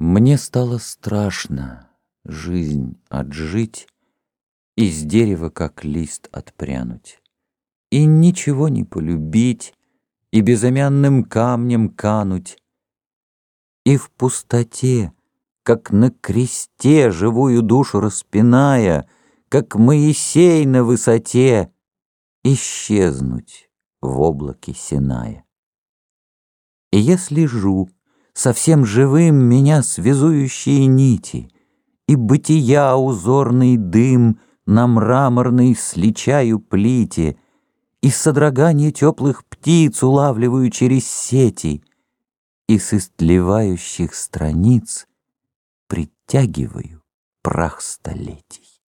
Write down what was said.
Мне стало страшно жизнь отжить И с дерева, как лист, отпрянуть, И ничего не полюбить, И безымянным камнем кануть, И в пустоте, как на кресте, Живую душу распиная, Как Моисей на высоте, Исчезнуть в облаке Синая. И я слежу, совсем живым меня связующие нити, И бытия узорный дым на мраморной сличаю плите, И содрогание теплых птиц улавливаю через сети, И с истлевающих страниц притягиваю прах столетий.